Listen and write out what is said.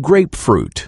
grapefruit.